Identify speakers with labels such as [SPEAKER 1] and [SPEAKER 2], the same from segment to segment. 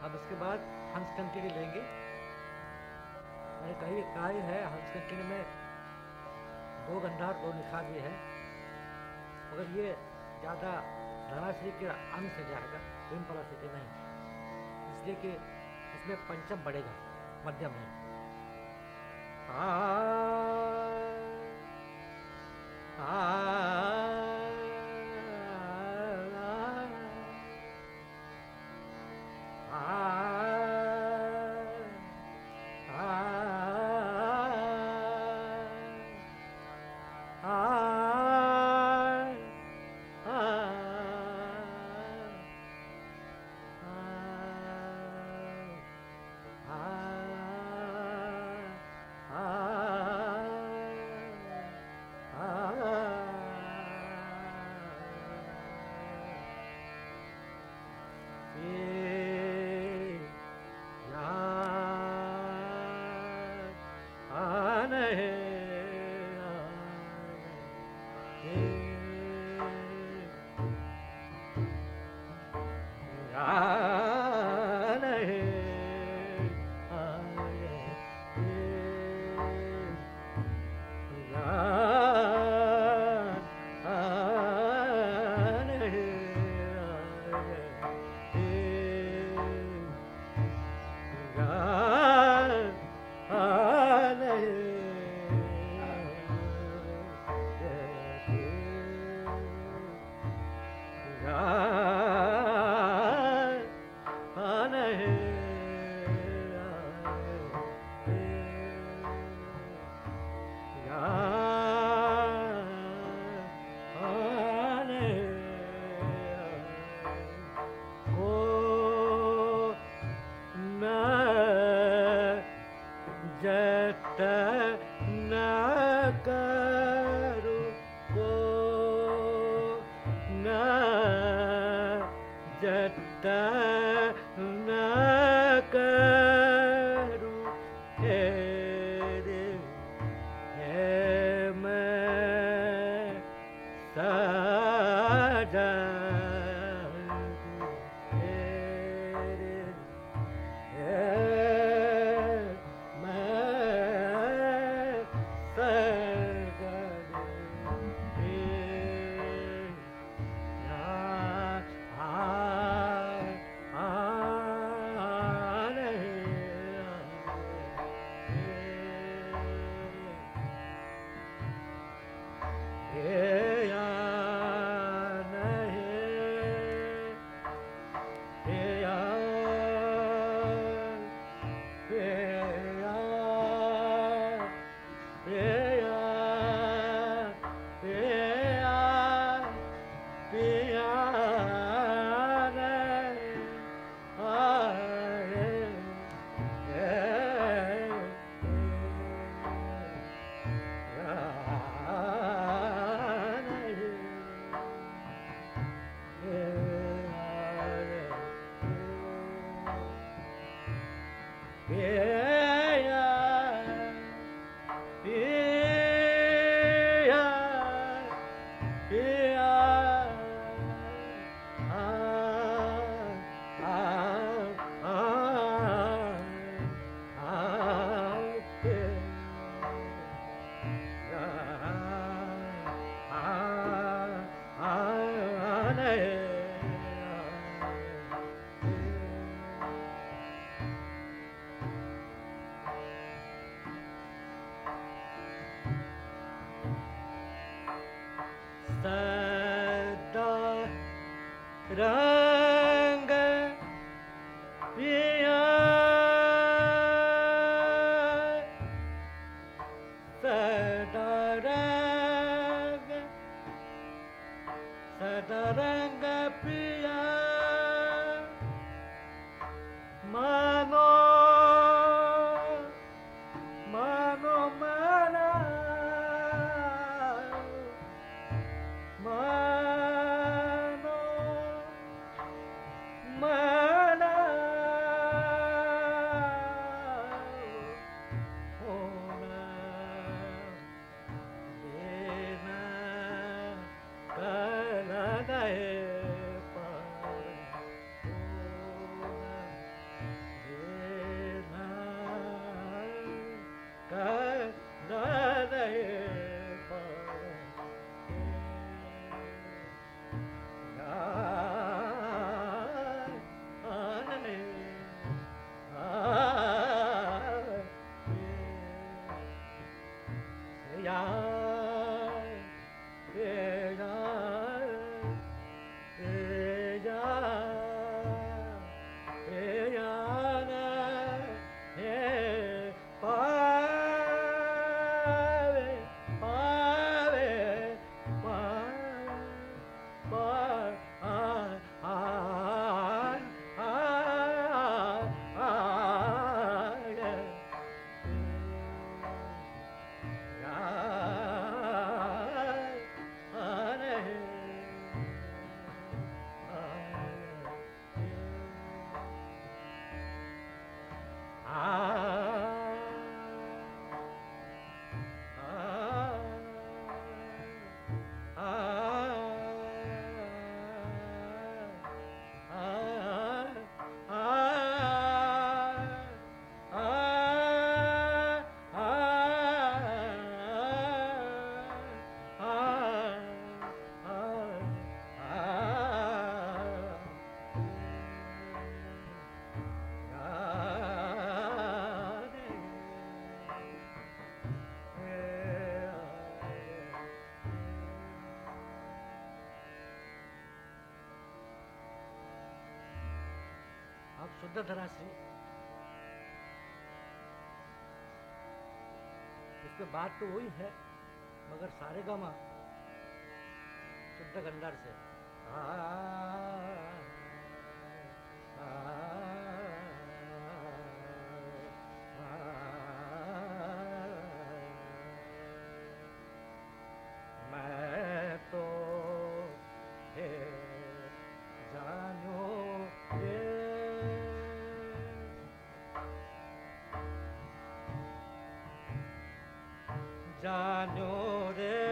[SPEAKER 1] अब इसके बाद हंस कंकड़ी लेंगे मैंने कही कहा है हंस कंकड़ी में दो गंधार दो निखार भी है मगर ये ज़्यादा धनाश्री के अंश जाएगा प्रेम पराश्री के नहीं इसलिए कि इसमें पंचम बढ़ेगा मध्यम नहीं आ, आ, शुद्ध धरा इसमें बात तो वही है मगर सारे गामा शुद्ध गंडार से। हाँ জানো রে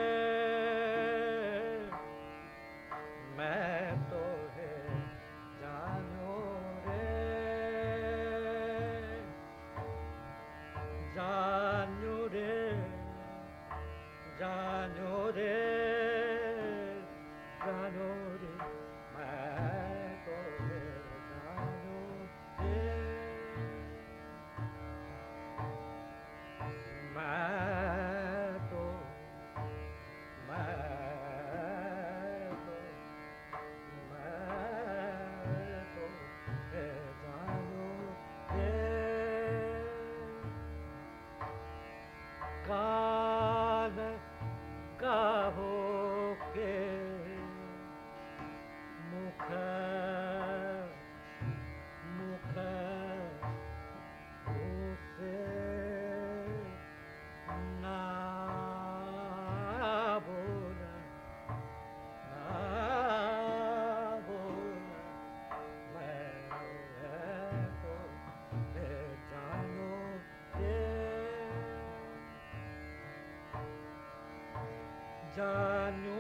[SPEAKER 1] जानो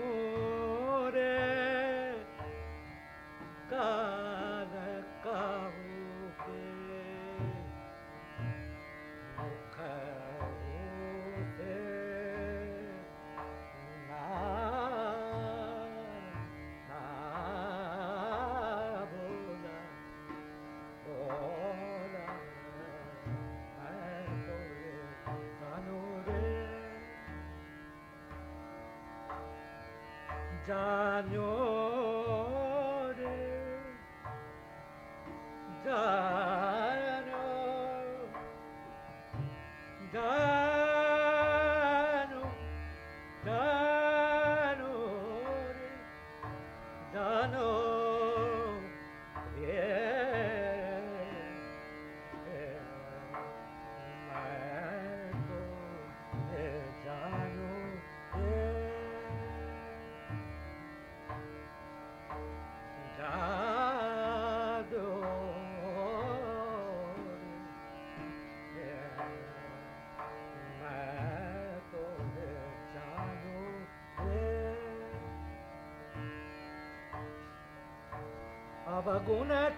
[SPEAKER 1] गुणुन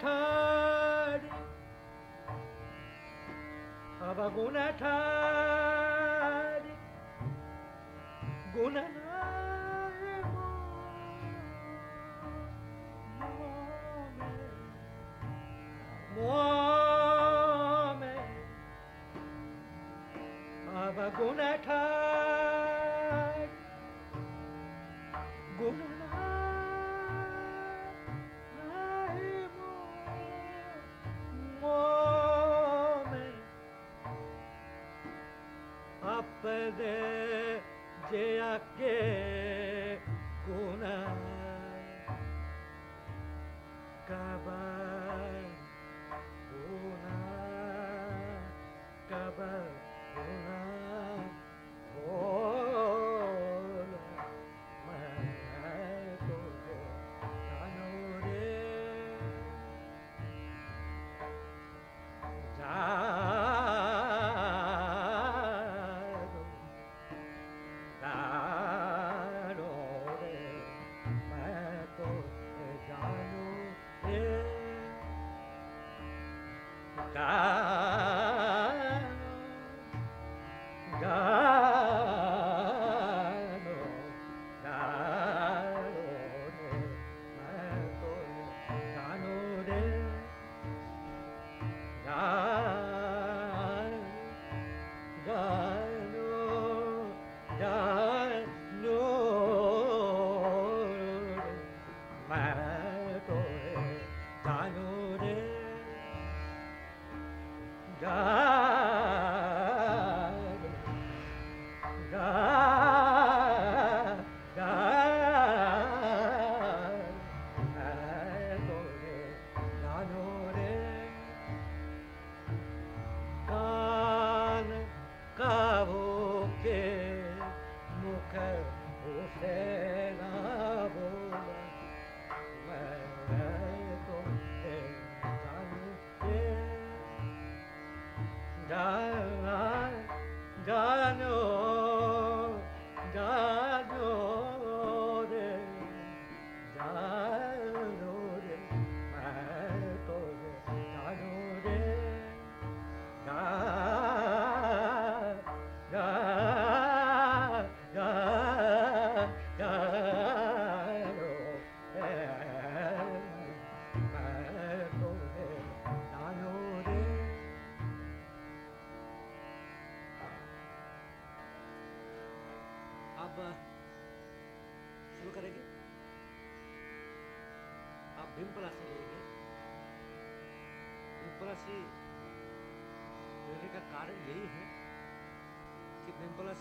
[SPEAKER 1] था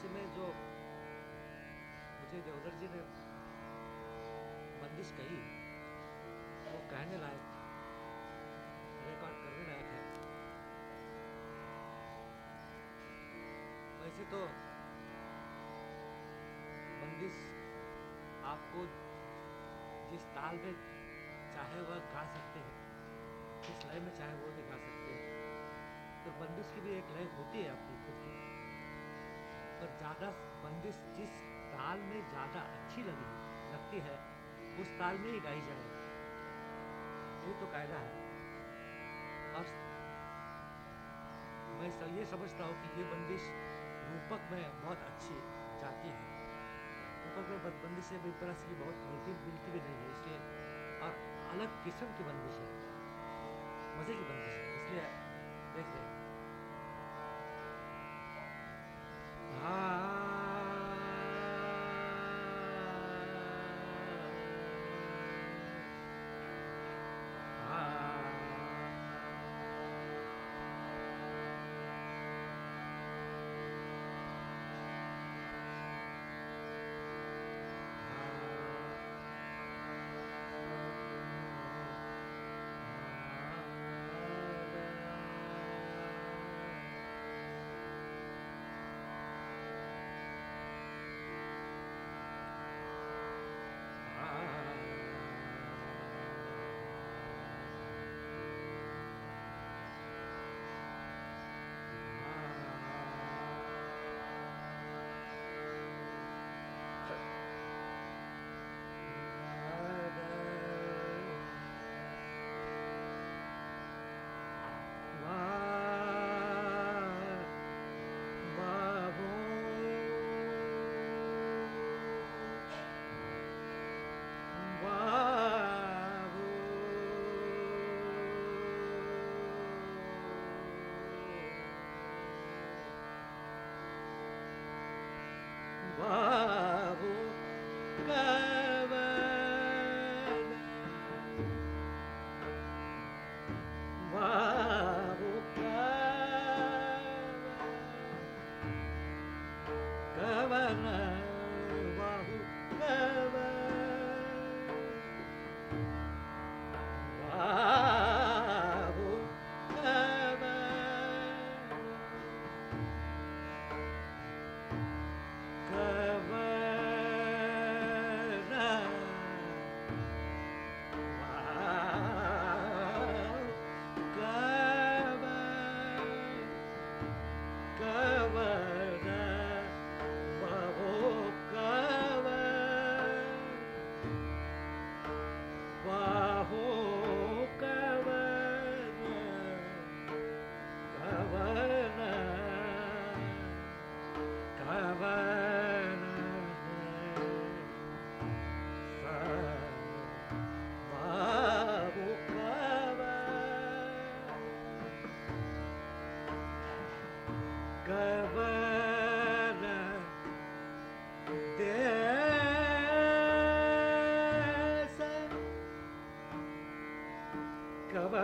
[SPEAKER 1] कि में जो मुझे देवधर जी ने बंदिश कही, वो कहने लायक रिकॉर्ड करने लायक है। वैसे तो बंदिश आपको जिस ताल में चाहे वह गा सकते हैं, जिस लय में चाहे वो भी गा सकते हैं तो बंदिश की भी एक लय होती है अपनी खुद की। ज़्यादा बंदिश जिस ताल में ज़्यादा अच्छी लगी, लगती है, उस ताल में ही गाई जाए। ये तो कायदा है। और मैं ये समझता हूँ कि ये बंदिश रूपक में बहुत अच्छी जाती है। रूपक में बंदिश से भी परस की बहुत मिलती मिलती भी नहीं है, इसलिए और अलग किस्म की बंदिश है। मज़े की बंदिश है, इसलिए देख रहे हाँ।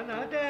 [SPEAKER 1] da da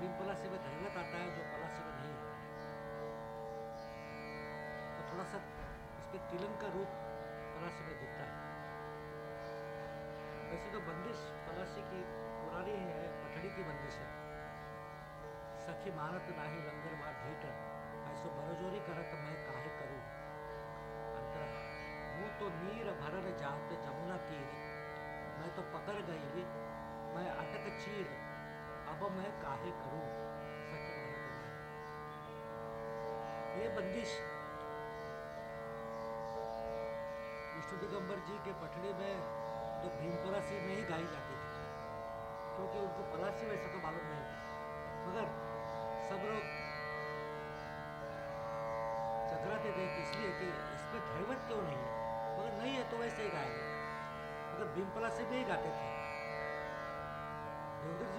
[SPEAKER 1] पिम्पला से में धनगत आता है, जो पला से में नहीं आता है। तो थोड़ा सा इसमें तिलंग का रूप पला से में दिखता है। वैसे तो बंदिश पलासी की पुरानी है पठड़ी की बंदिश है। सखी मारत नाही लंगर मार ढीट ऐसो बरजोरी करत मैं काहे करूँ? अंतरा, मुँह तो नीर भरन जात, जमुना तीर, मैं तो पकड़ गई मैं अटक चीर अब मैं काहे करूँ? नाही ये बंदिश। विष्णु दिगंबर जी के पठड़ी में तो भीमपुरासी में ही गाई जाती थी, क्योंकि उनको पलासी वैसा तो मालूम नहीं था। मगर सब लोग चकराते थे इसलिए कि इसमें दैवत क्यों नहीं है। मगर नहीं है तो वैसे ही गाएँगे मगर भीमपलासी में ही गाते थे। जी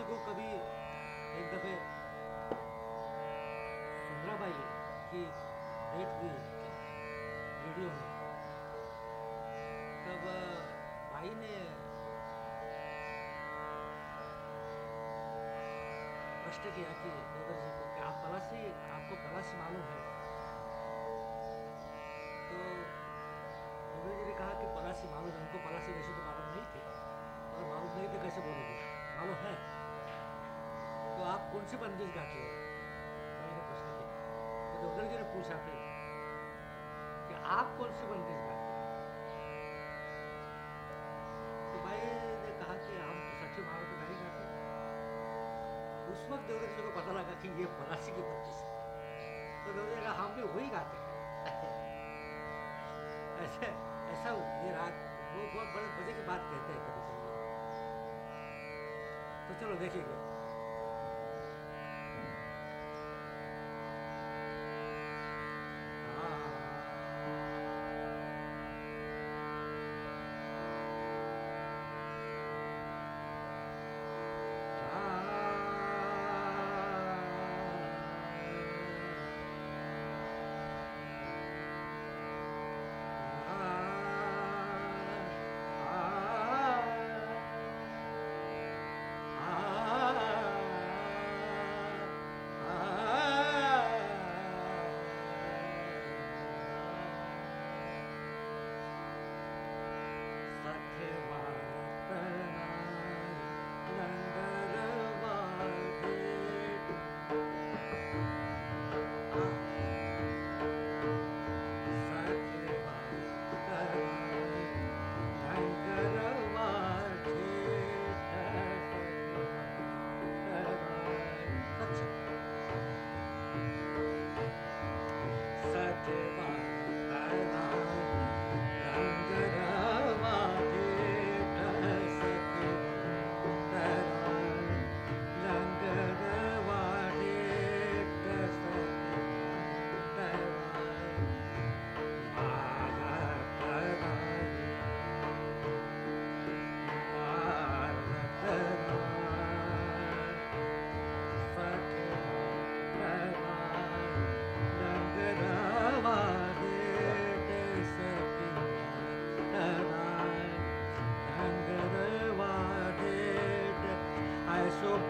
[SPEAKER 1] को कभी एक दफे सुंदराबाई की डेट हुई रेडियो में, तब भाई ने प्रश्न किया कि देवर जी को कि आप पलासी, आपको पलासी मालूम है? तो देवर जी ने कहा कि पलासी मालूम है उनको पलासी वैसे तो मालूम नहीं थे। और मालूम नहीं थे कैसे बोलोगे? मालूम है। आप कौन सी बंदिश गाते हो? भाई ने प्रश्न किया तो देवदर जी ने पूछा फिर कि आप कौन सी बंदिश गाते हो? तो भाई ने कहा कि हम तो सच्ची मारो तो नहीं गाते। उस वक्त देवदत्त जी को पता लगा कि ये पलासी की बत्तीस है। तो देवदत्त जी हम भी वही गाते हैं। ऐसे, ऐसा ये राग, वो बहुत बड़े मज़े की बात कहते हैं कभी कभी तो चलो देखिएगा।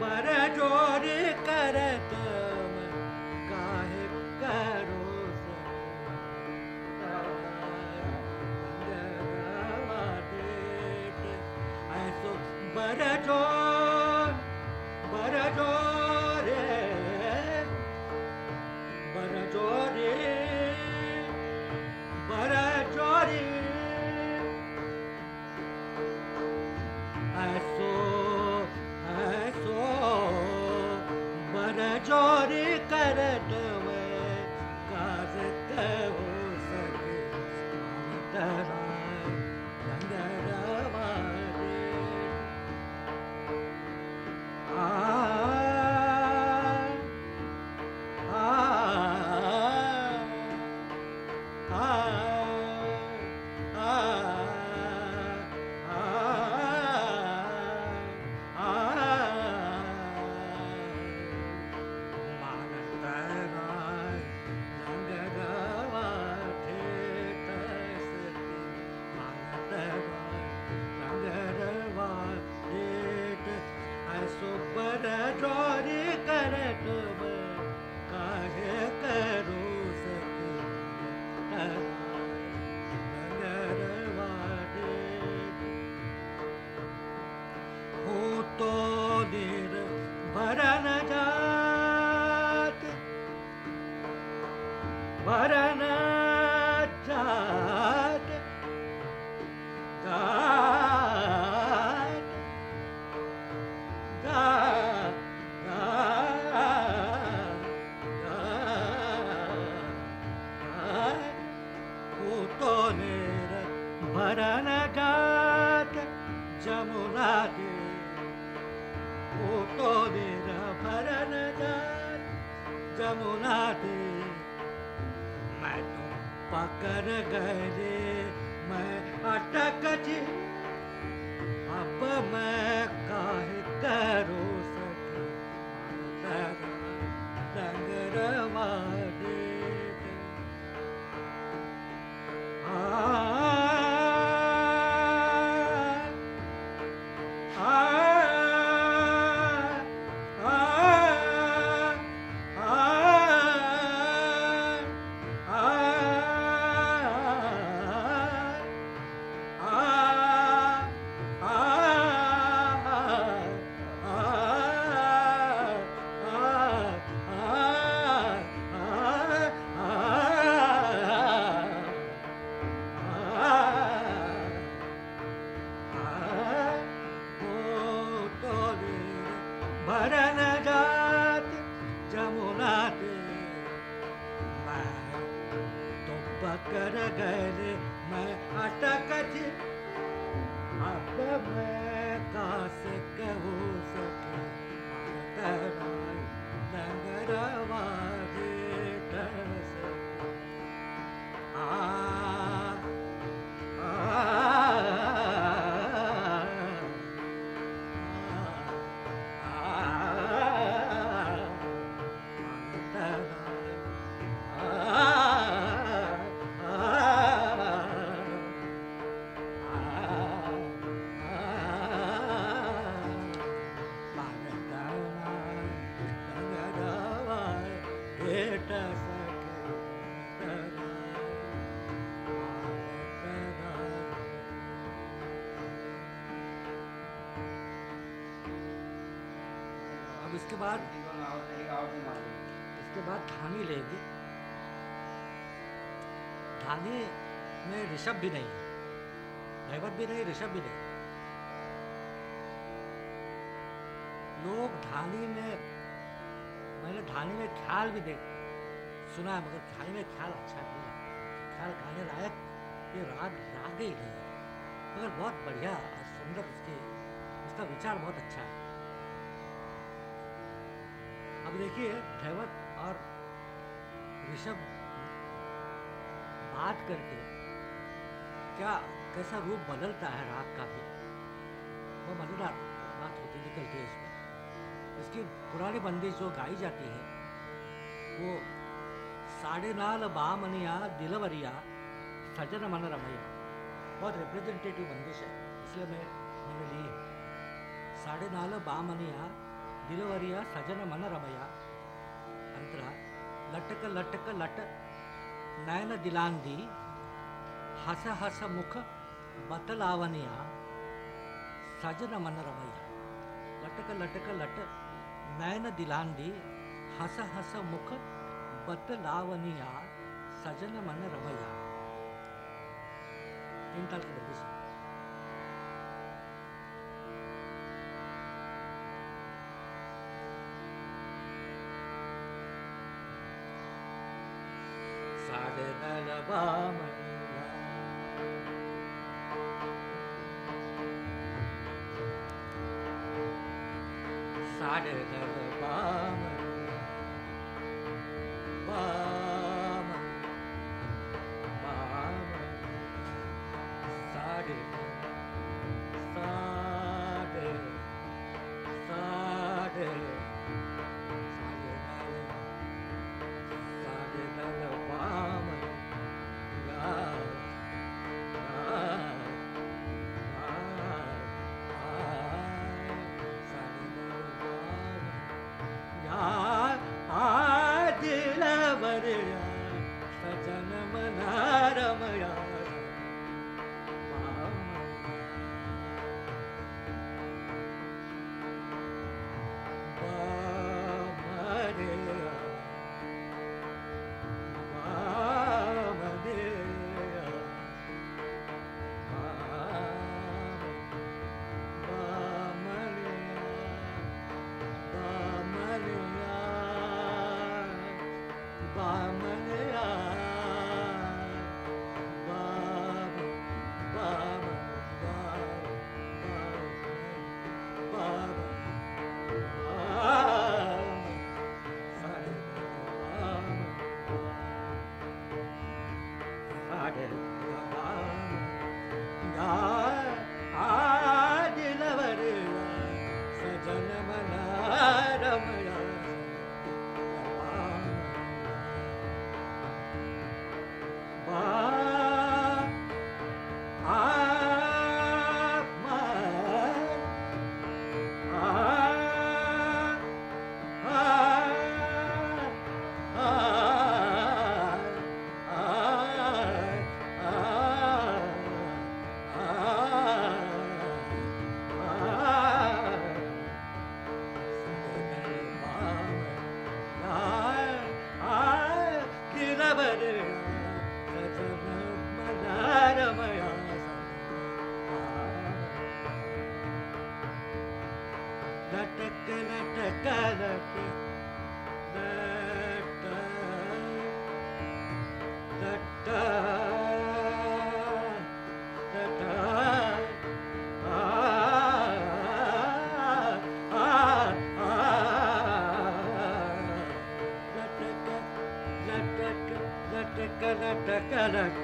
[SPEAKER 1] पर चोरी करत ऋषभ भी नहीं है। भैवत भी नहीं, ऋषभ भी नहीं। लोग धानी में, मैंने धानी में ख्याल भी देख, सुना है, मगर धानी में ख्याल अच्छा नहीं है। ख्याल गाने लायक, ये राग राग ही नहीं है। मगर बहुत बढ़िया और सुंदर उसके, उसका विचार बहुत अच्छा है। अब देखिए धैवत और ऋषभ बात करके क्या, कैसा रूप बदलता है राग का भी? वो मज़ेदार बात होती निकलती है इसमें इसकी पुरानी बंदी जो गाई जाती है, वो साढ़े नाल बामनिया, दिलवरिया, सजन मन रमैया, बहुत रिप्रेजेंटेटिव बंदिश है इसलिए मैं, मैंने ली है। साढ़े नाल बामनिया, दिलवरिया, सजन मन रमैया, अंतरा, लटक लटक, लट नयन दिलांदी හස හස මුඛ බතලාවනයා සජන මනරමය ලටක ලටක ලට නයන දිලාන්දී හස හස මුඛ බතලාවනයා සජන මනරමය එන්ටල් කිදුස සාදනලබාමයි ताल की ಕನಕ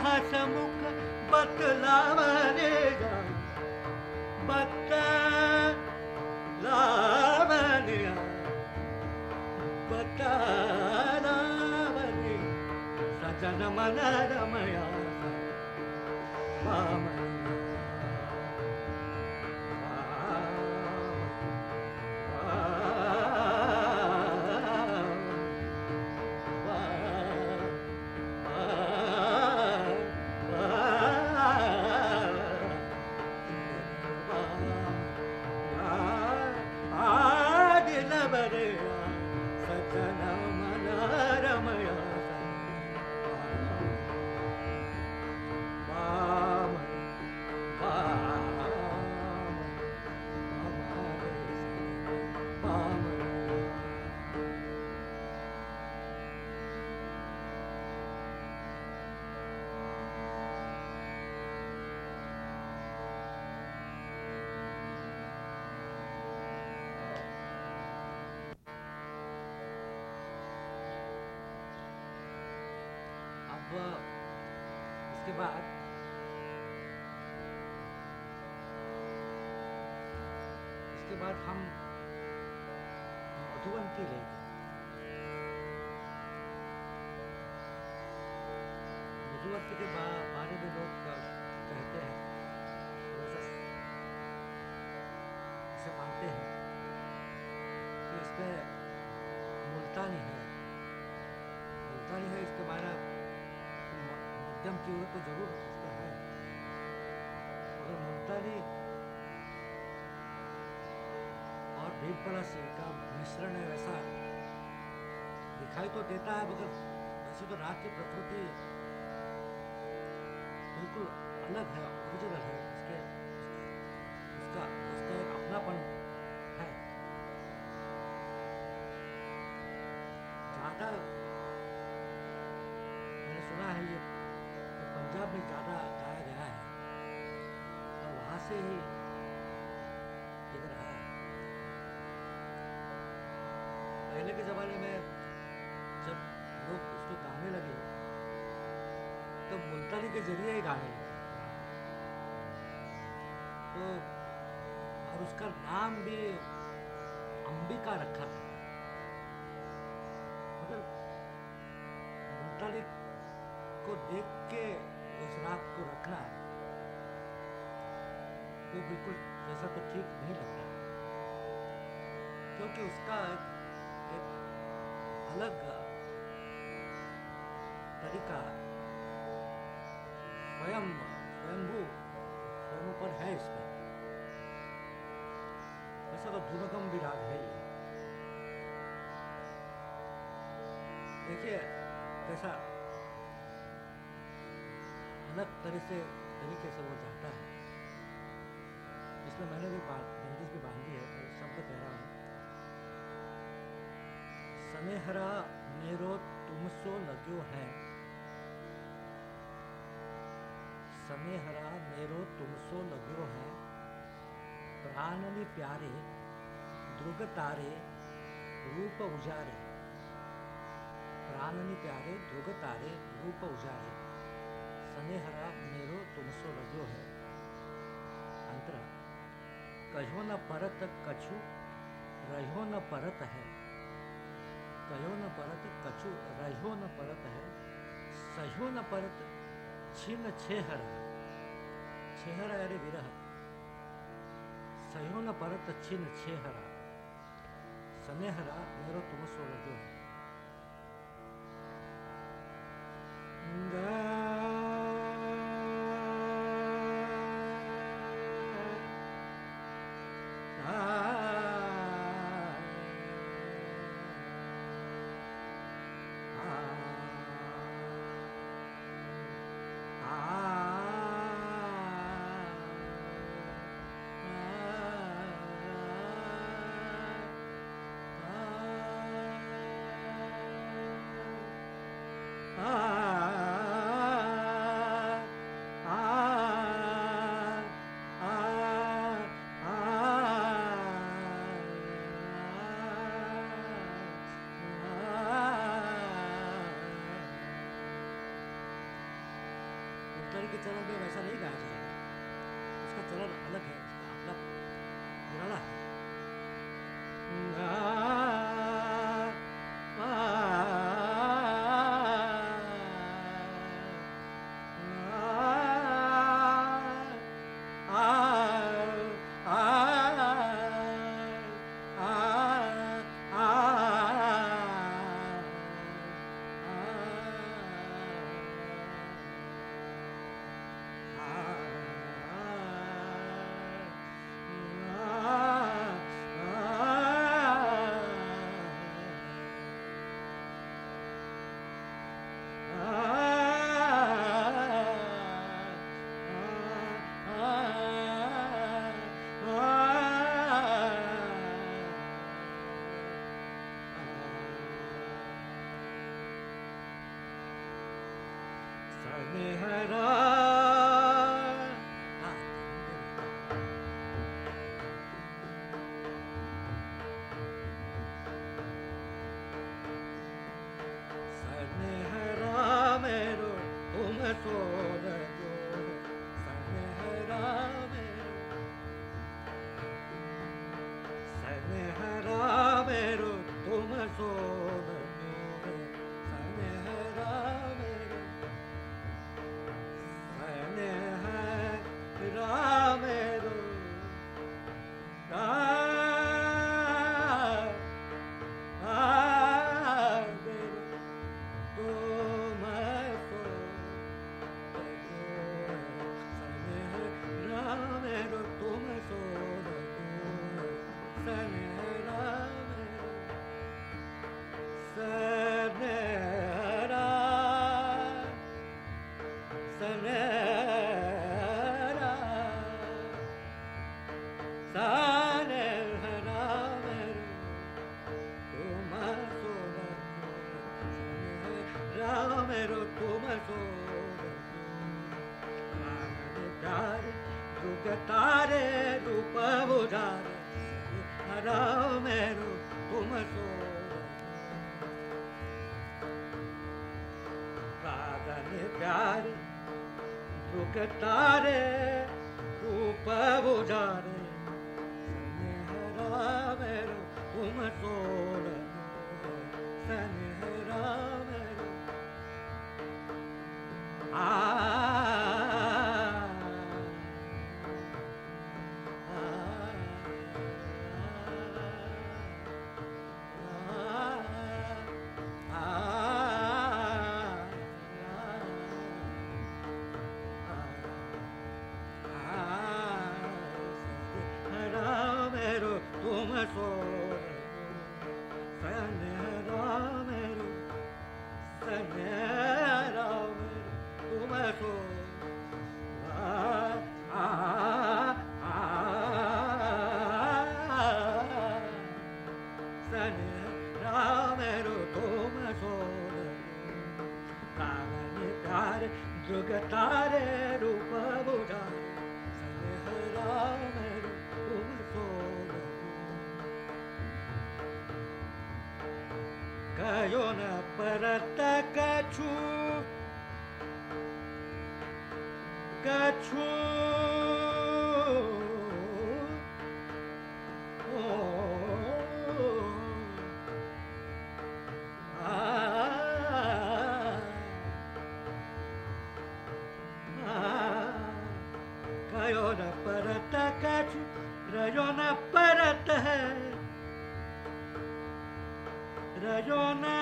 [SPEAKER 1] इसके मध्यम तीव्र तो ज़रूर उसका है। मगर मुल्तानी और भीमपलासी का मिश्रण है वैसा। दिखाई तो देता है, मगर वैसे तो राग की प्रकृति बिल्कुल अलग है ओरिजिनल है। इसके उसका उसका एक अपनापन है। ज़्यादा मैंने सुना है ये में ज़्यादा गाया गया है। और वहाँ से ही पहले के ज़माने में जब लोग उसको गाने लगे तो मुल्तानी के ज़रिए ही गाने लगे। तो और उसका नाम भी अंबिका रखा था। मतलब मुल्तानी को देख के उस राग को रखना है। वो बिल्कुल जैसा तो ठीक नहीं लगता क्योंकि उसका एक, अलग तरीका स्वयं स्वयंभू स्वयं पर है इसमें। वैसा तो धुनगम विराग है ये। देखिए कैसा अलग तरह से तरीके से वो जाता है। इसमें मैंने भी बंदिश भी बांधी है मैं शब्द कह रहा हूँ। सनेहरा मेरो तुमसो लग्यो है। सनेहरा मेरो तुमसो लग्यो है। प्राणनी प्यारे ध्रुग तारे, रूप उजारे। प्राणनी प्यारे ध्रुग तारे, रूप उजारे। सनेहरा मेरो तुमसो लग्यो है। अंतरा कहो न परत कछु रहो न परत है। कहो न परत कछु रहो न परत है। सहो न परत, छिन छेहरा छेहरा अरे विरह। सहो न परत, छिन छेहरा सनेहरा मेरो तुम सो लग्यो है। उत्तर के चरण में corona para Takachu. Cachu. Rayona para Takachu, Rayona para Takachu. Rayona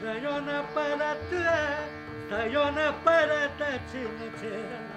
[SPEAKER 1] Sayonara para te, sayonara para te, china chera.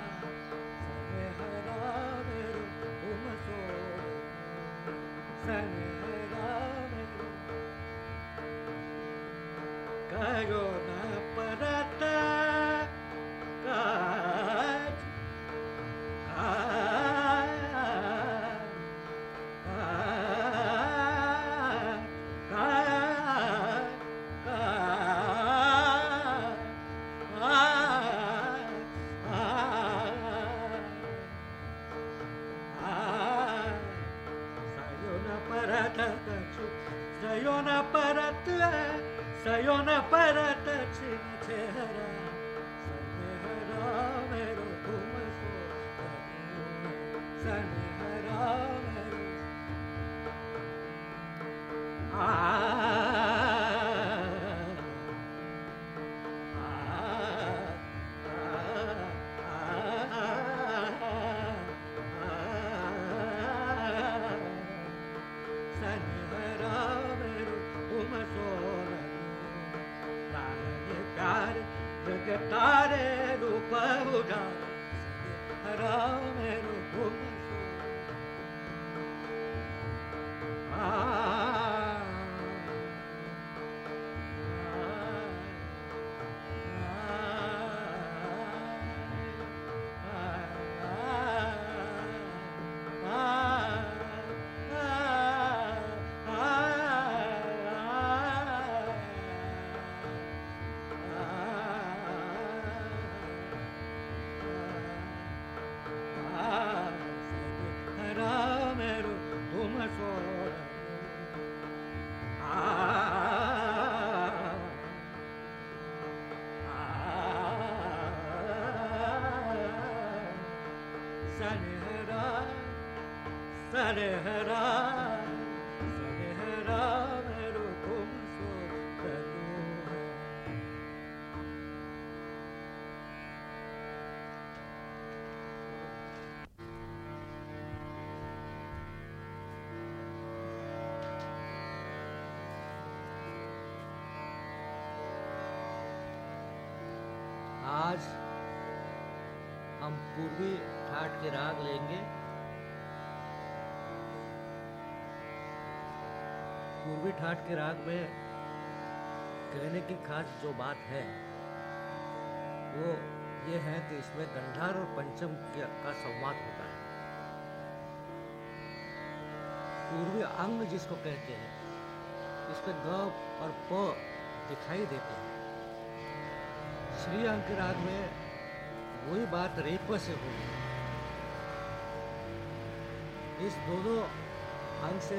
[SPEAKER 1] sally Salihara. के राग लेंगे। पूर्वी ठाट के राग में कहने की खास जो बात है, वो ये है कि इसमें गंधार और पंचम का संवाद होता है। पूर्वी अंग जिसको कहते हैं इसमें ग और प दिखाई देते हैं। श्री अंक राग में वही बात रेप से होगी इस दोनों अंग से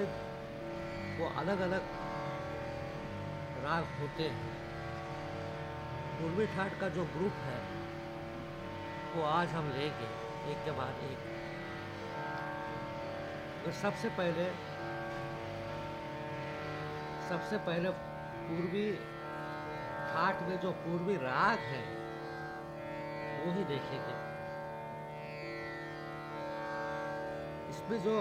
[SPEAKER 1] वो अलग अलग राग होते हैं। पूर्वी ठाट का जो ग्रुप है, वो आज हम लेंगे एक के बाद एक। तो सबसे पहले सबसे पहले पूर्वी ठाट में जो पूर्वी राग है, वो ही देखेंगे। इसमें जो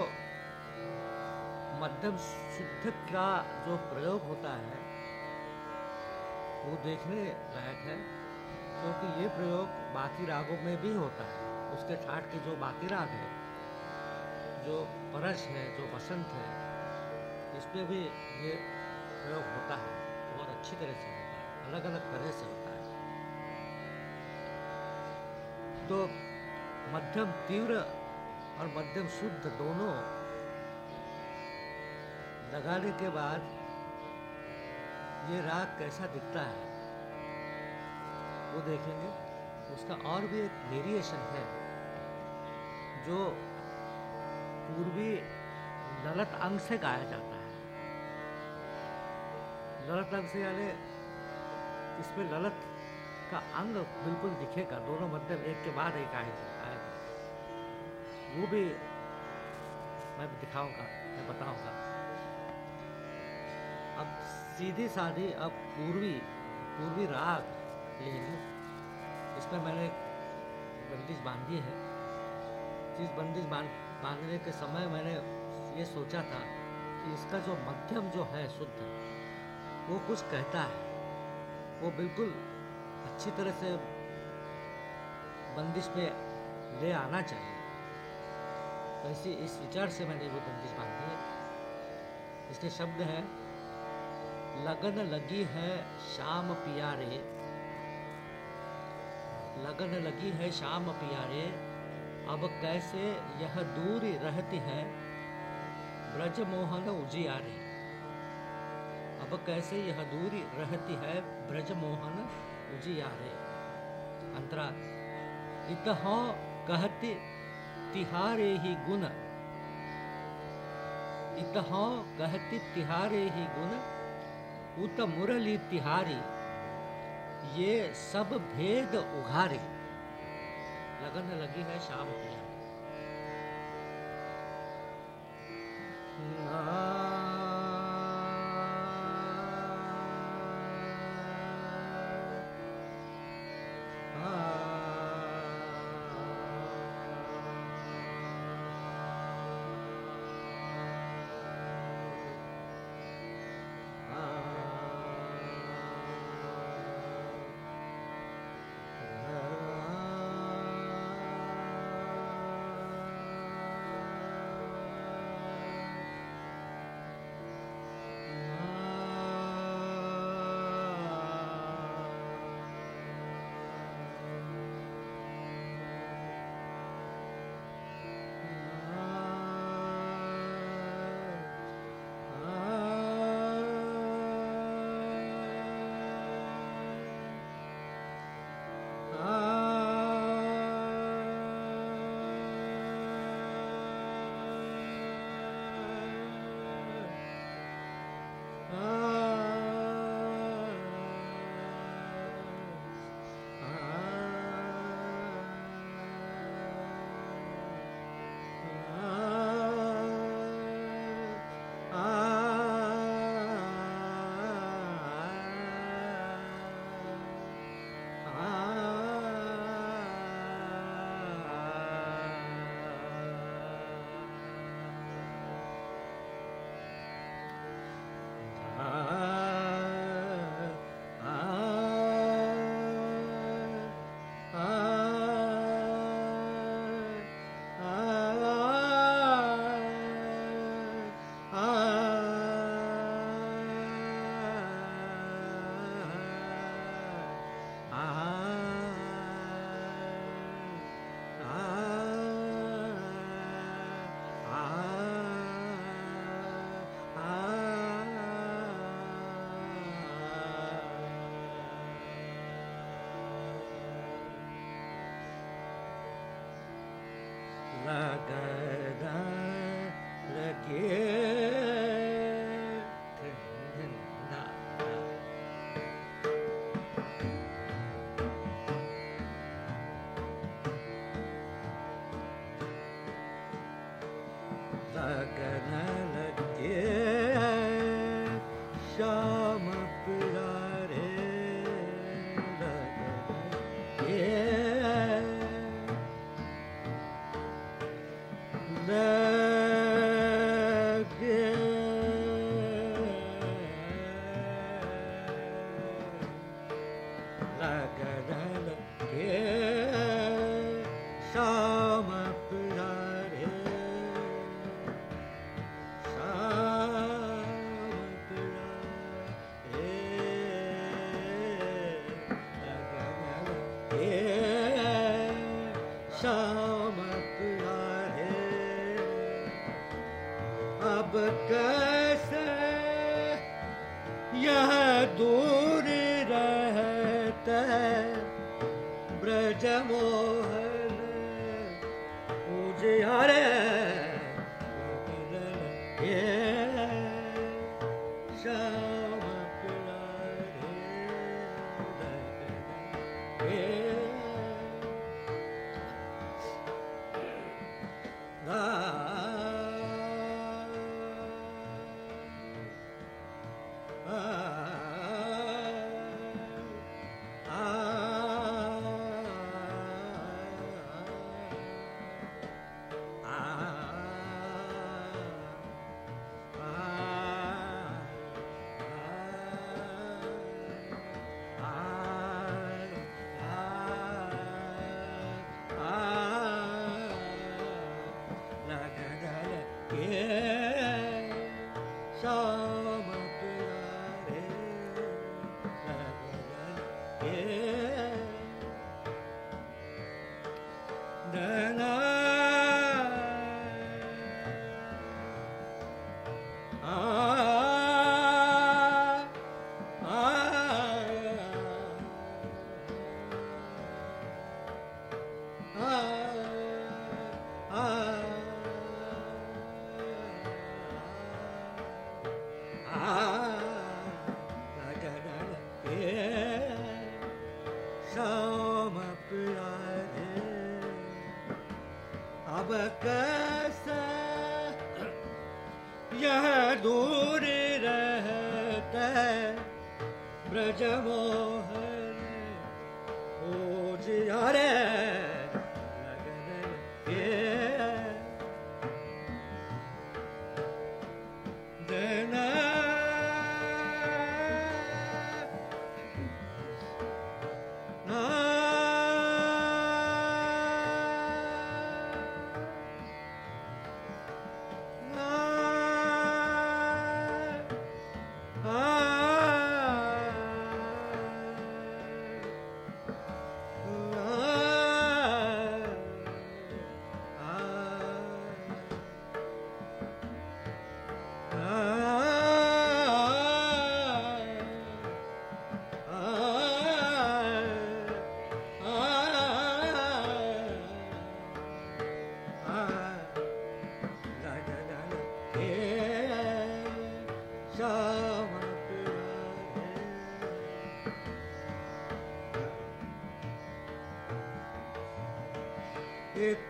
[SPEAKER 1] मध्यम शुद्ध का जो प्रयोग होता है, वो देखने लायक है, क्योंकि ये प्रयोग बाकी रागों में भी होता है। उसके ठाट के जो बाकी राग है, जो परस है, जो बसंत है इसमें भी ये प्रयोग होता है, बहुत अच्छी तरह से होता है अलग अलग तरह से होता है। तो मध्यम तीव्र और मध्यम शुद्ध दोनों लगाने के बाद ये राग कैसा दिखता है, वो देखेंगे। उसका और भी एक वेरिएशन है, जो पूर्वी ललत अंग से गाया जाता है। ललत अंग से यानी इसमें ललत का अंग बिल्कुल दिखेगा, दोनों मध्यम, एक के बाद एक आएगा। वो भी मैं दिखाऊँगा, मैं बताऊँगा। अब सीधी साधी, अब पूर्वी पूर्वी राग लेंगे इसमें मैंने बंदिश बांधी है। जिस बंदिश बाँध बांधने के समय मैंने ये सोचा था कि इसका जो मध्यम जो है शुद्ध, वो कुछ कहता है। वो बिल्कुल अच्छी तरह से बंदिश में ले आना चाहिए। तो इसी विचार से मैंने वो बंदिश बांधी। है इसके शब्द है, लगन लगी है शाम पियारे। लगन लगी है शाम पियारे, अब कैसे यह दूर रहती है? ब्रज मोहन उजियारे। अब कैसे यह दूरी रहती है? ब्रज मोहन उजियारे। अंतरा इत कहते तिहारे ही गुण। इत कहती तिहारे ही गुण, उत मुरली तिहारी, ये सब भेद उघारे। लगन लगी है शाम की।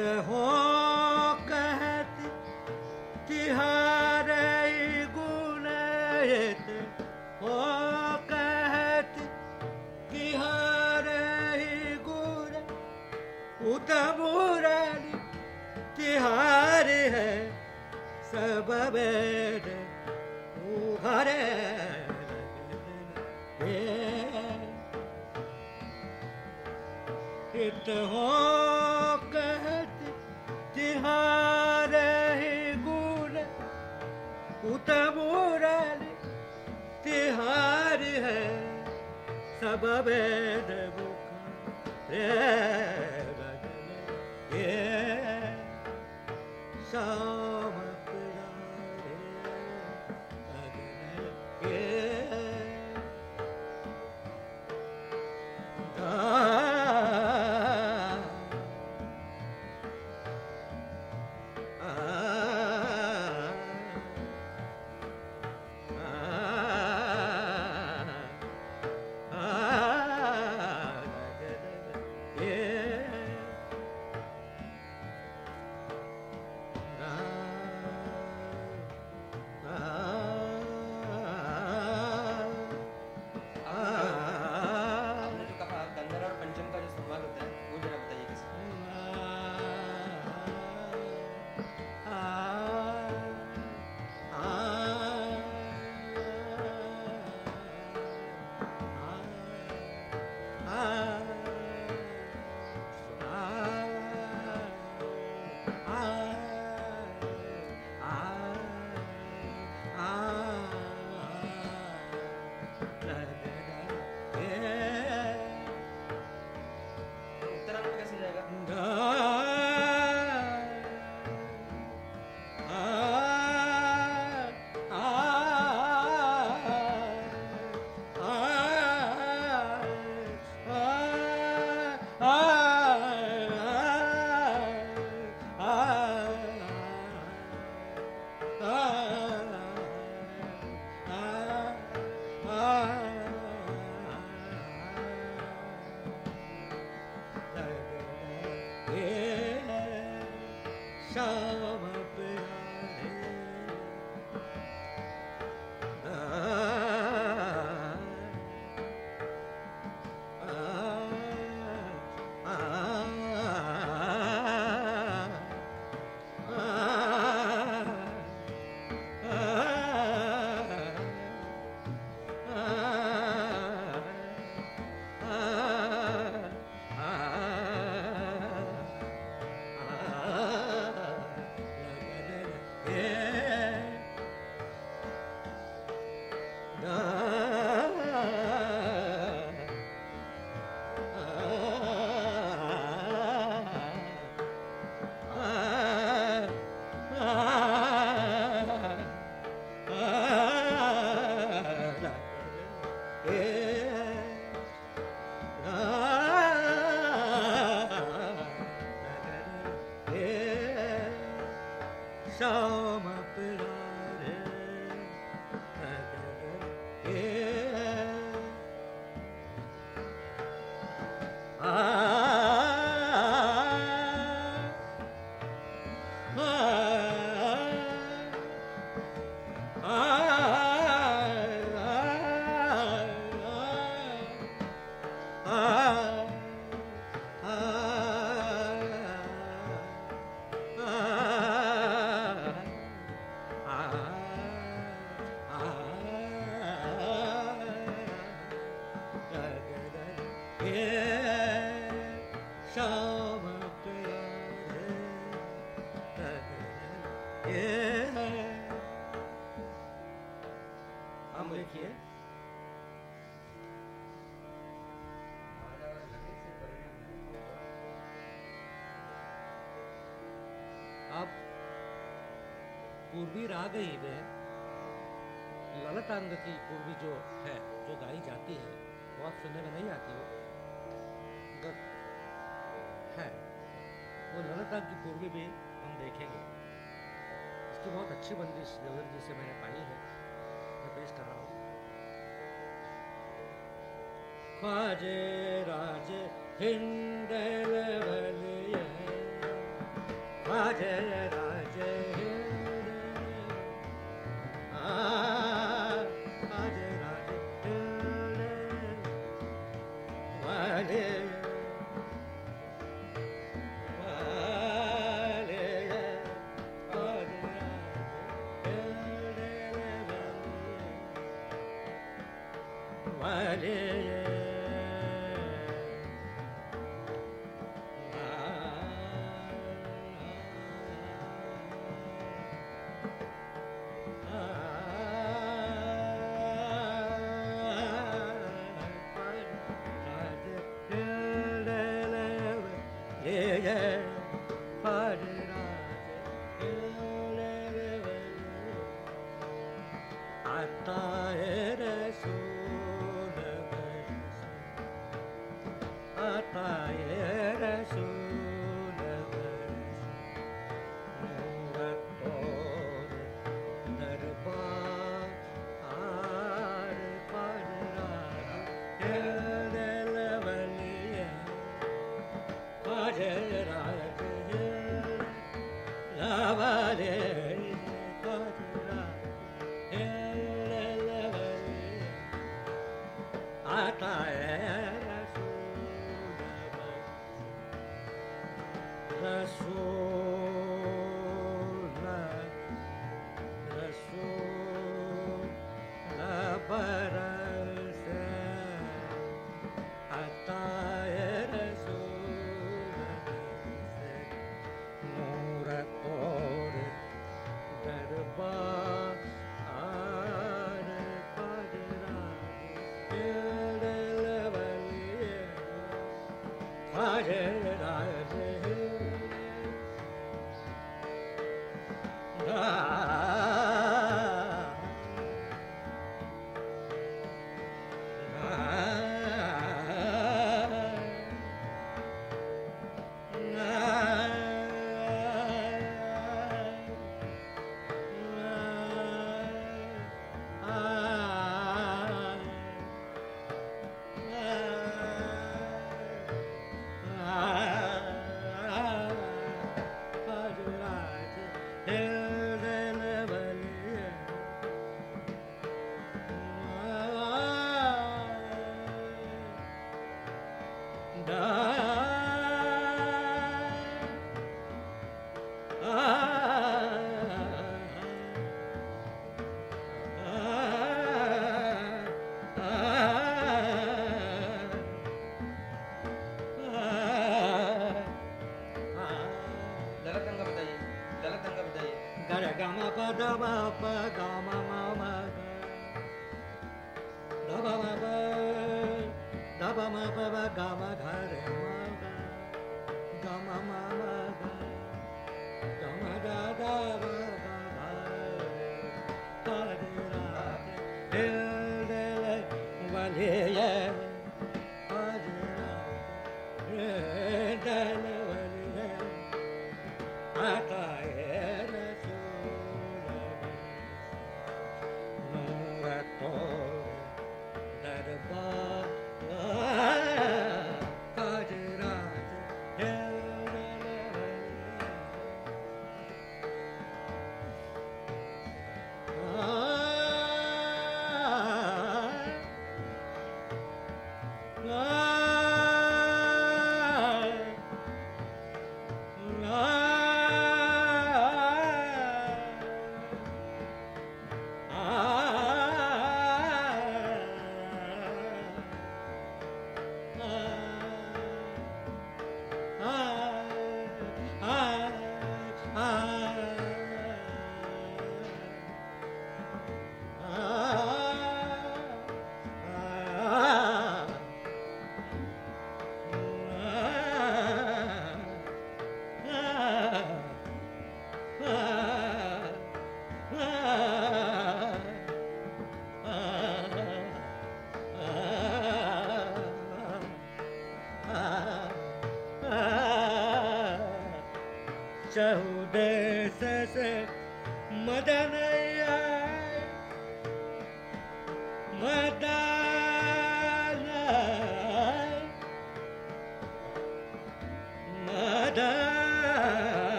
[SPEAKER 1] इत हो पूर्वी राग ही में ललतांग की पूर्वी जो है, जो गाई जाती है, वो आप सुनने में नहीं आती वो है। वो ललतांग की पूर्वी भी हम देखेंगे। इसकी बहुत अच्छी बंदिश देवर जी से मैंने पाई है, मैं पेश कर रहा हूँ। ख्वाजे राज Hind ख्वाजे Ah da ba pa ga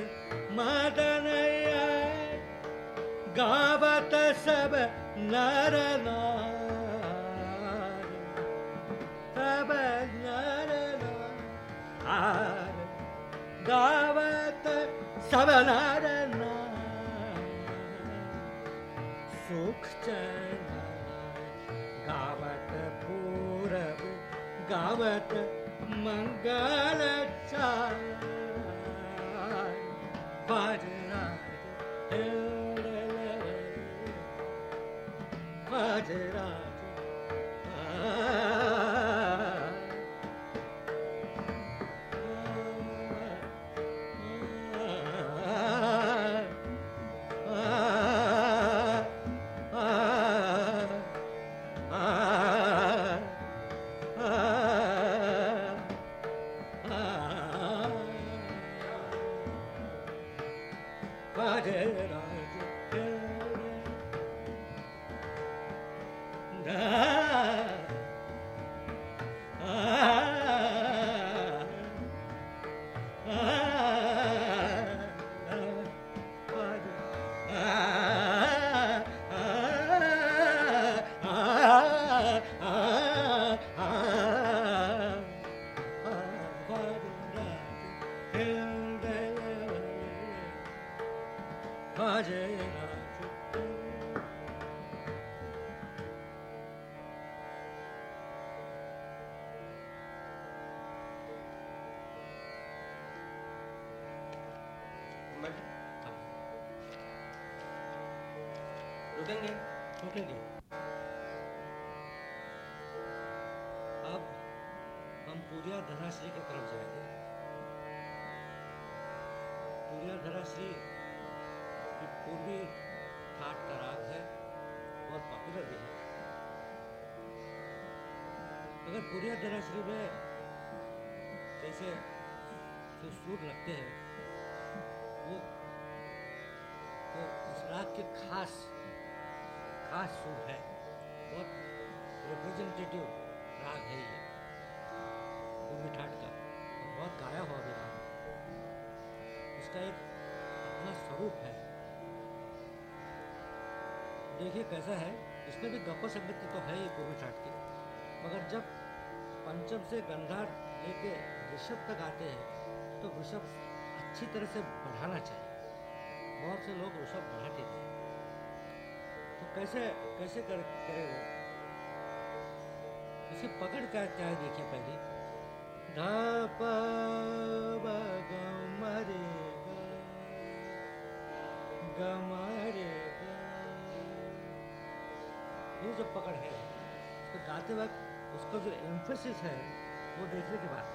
[SPEAKER 1] से मदन गावत सब नर नार सब नर नार गावत सब नर नार सुख चैन गावत पूरब गावत मंगल चाय Bajra, इसका एक अपना स्वरूप है। देखिए कैसा है, इसमें भी गप्प संगीत तो है ही पूर्वी ठाट की। मगर जब पंचम से गंधार लेके ऋषभ तक आते हैं तो ऋषभ अच्छी तरह से बढ़ाना चाहिए। बहुत से लोग ऋषभ बढ़ाते थे तो कैसे कैसे कर करे वो उसे पकड़ क्या क्या है देखिए पहले। ध ये जो पकड़ है तो गाते वक्त उसका जो एम्फोसिस है वो देखने के बाद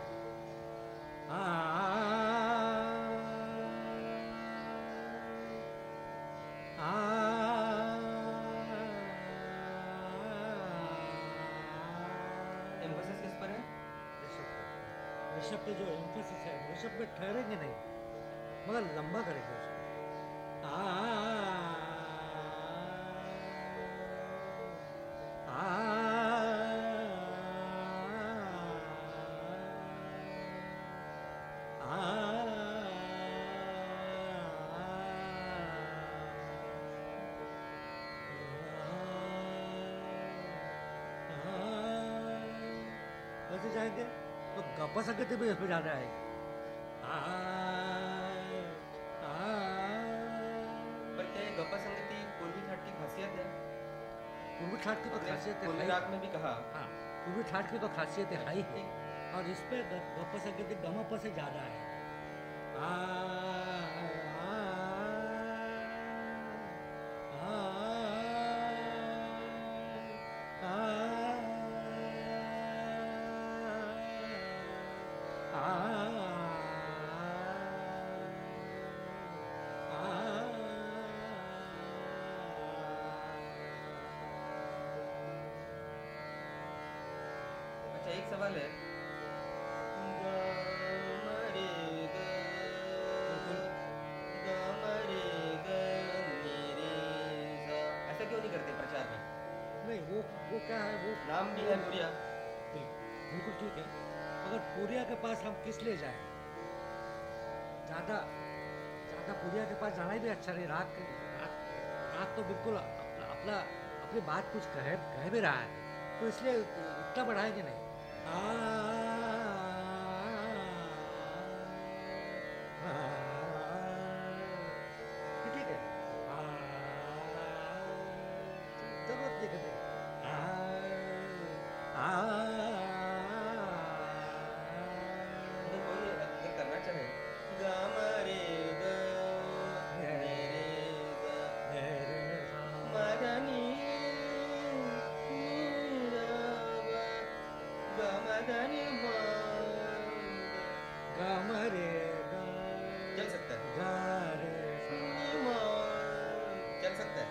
[SPEAKER 2] एम्फोसिस किस पर है
[SPEAKER 1] ऋषभ पे जो एम्फोसिस है ऋषभ पे ठहरेंगे नहीं मगर लंबा करेंगे उसको जाएँगे तो गप्पा संगति भी इसमें ज़्यादा आएगी
[SPEAKER 2] ठाट की
[SPEAKER 1] तो खासियत है
[SPEAKER 2] में भी कहा।
[SPEAKER 1] हाँ ठाट की तो खासियत है हाई है और इस पर गप्पा संगति पर से ज़्यादा है। आ, आ, किस लिए जाए? ज़्यादा ज़्यादा के पास जाना ही भी अच्छा नहीं। रात रात, रात तो बिल्कुल अपना अपना अपनी बात कुछ कह कह भी रहा है। तो इसलिए इतना बढ़ाएँगे नहीं। हाँ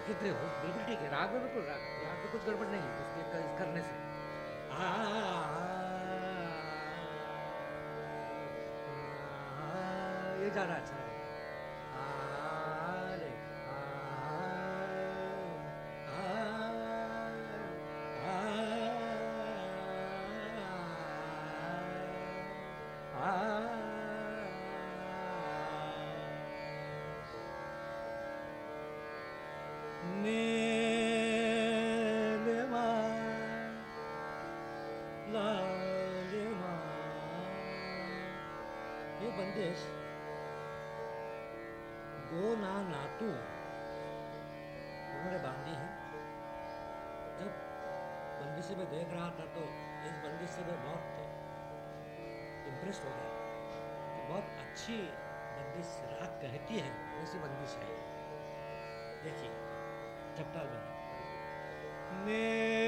[SPEAKER 1] कितने हो बिल्कुल ठीक है राग में बिल्कुल राग राग में कुछ गड़बड़ नहीं है उसके कर, करने से आ, आ, ये ज़्यादा अच्छा में देख रहा था तो इस बंदिश से मैं बहुत इम्प्रेस हो गया। कि बहुत अच्छी बंदिश रात कहती है ऐसी बंदिश है? देखिए चपटाल में। मेरे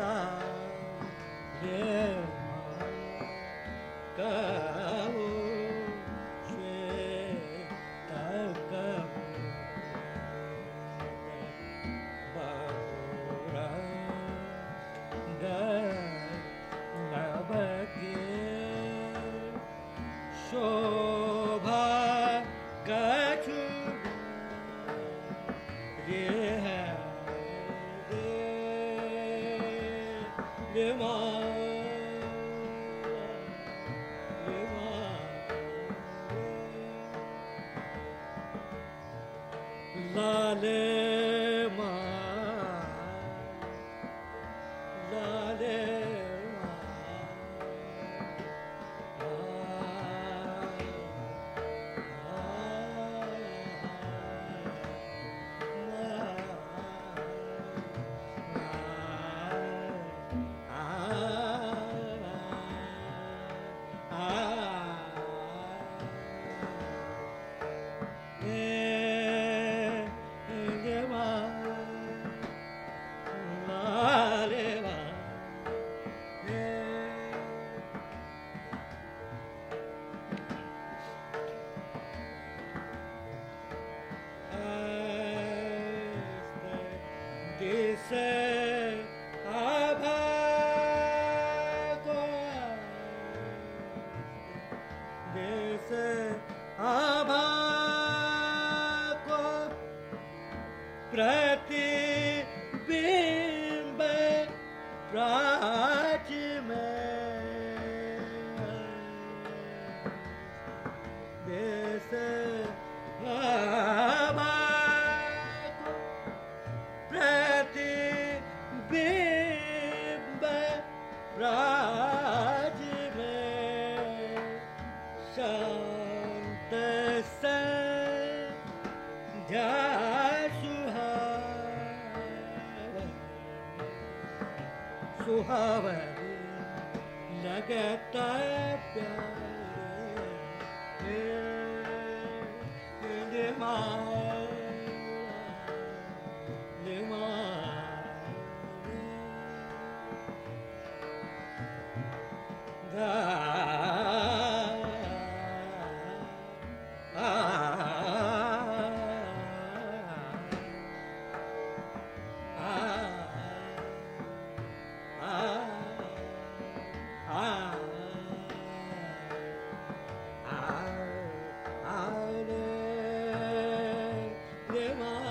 [SPEAKER 1] Yeah. Yeah.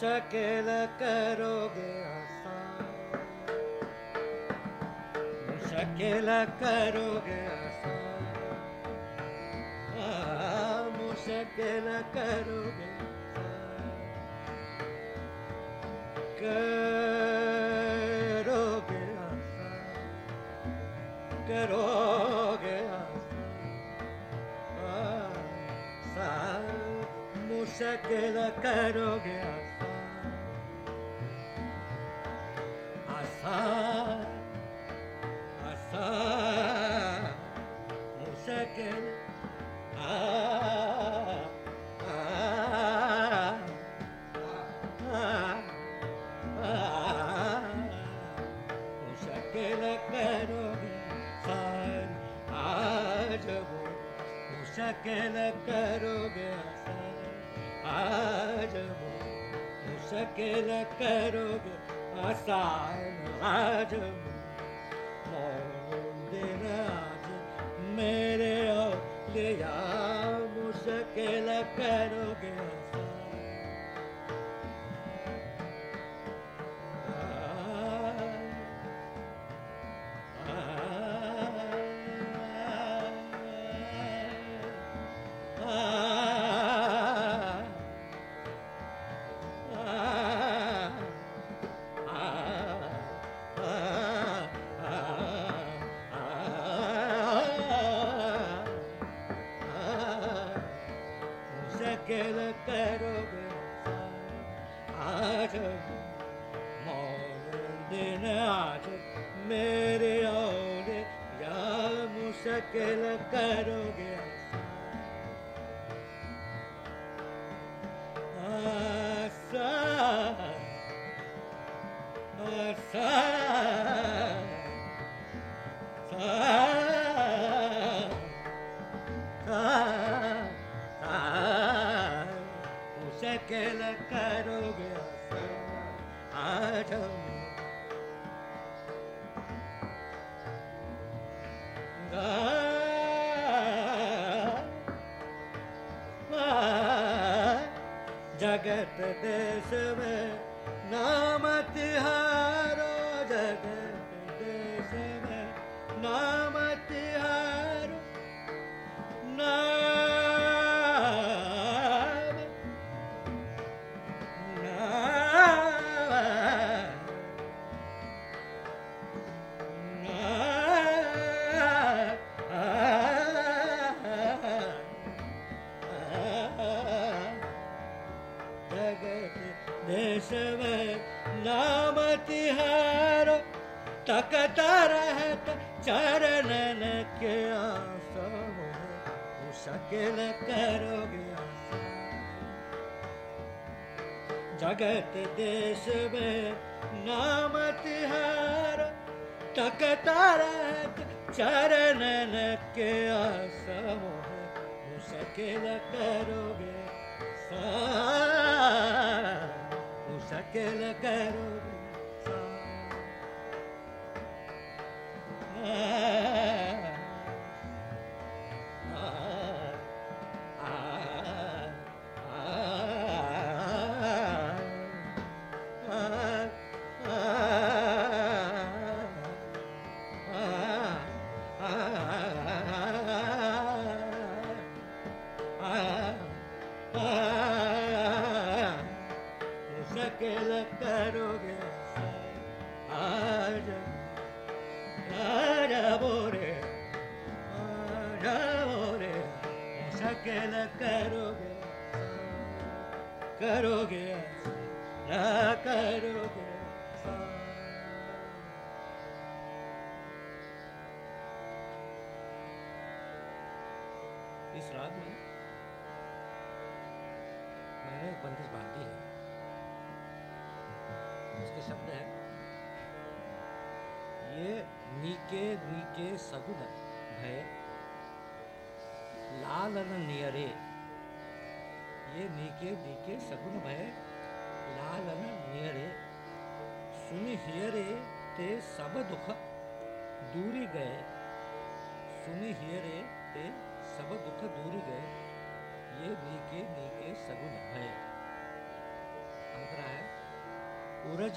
[SPEAKER 1] मुश्किल करोगे आसान मुश्किल करोगे आसान मुश्किल करोगे करोगे आसान करोगे आसान मुश्किल करोगे के करोगे आसान आज वो मुझके करोगे आसान आज मौन दिन आज मेरे और ले यार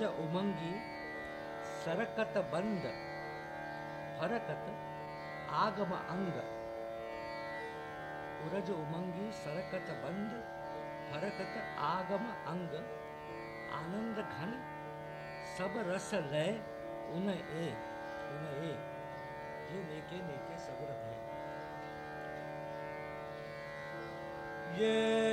[SPEAKER 1] उमंगी, सरकत बंद, फरकत आगम अंग। उरज उमंगी, सरकत बंद, फरकत आगम अंग। आनंद घन, सब रस लय, उन ए उन ए। ये नेके नेके सब रथ है। ये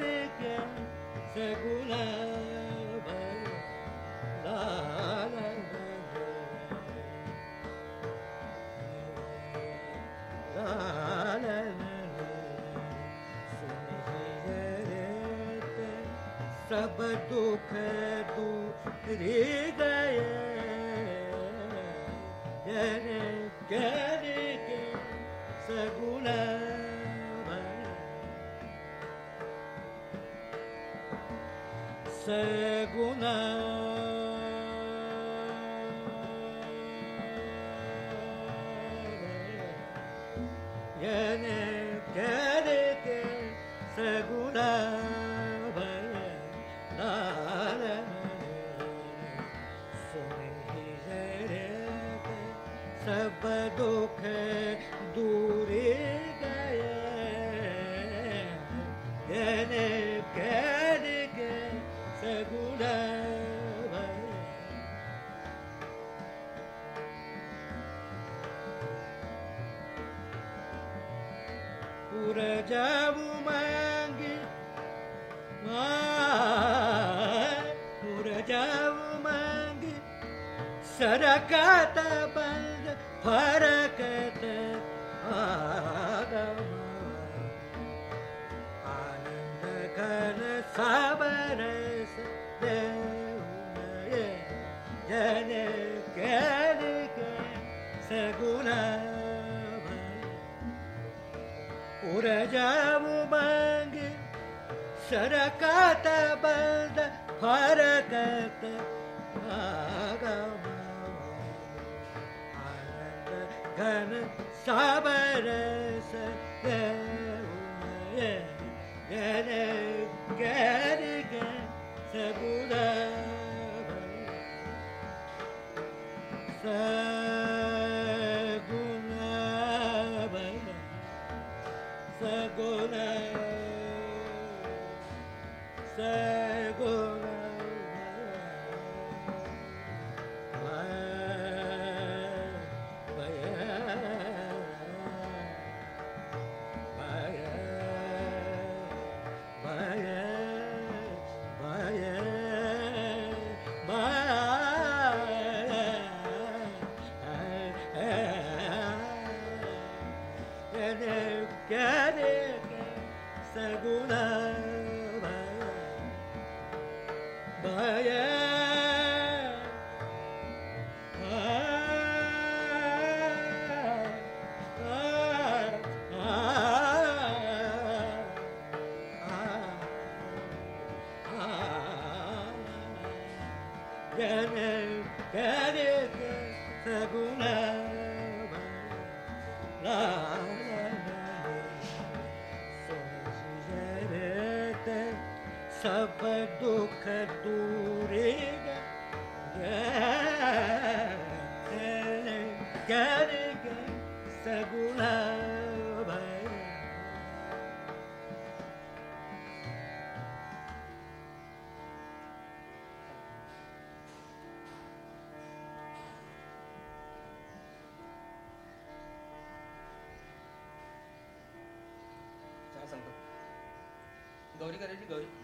[SPEAKER 1] दुख दूर
[SPEAKER 2] Garage Gaudi.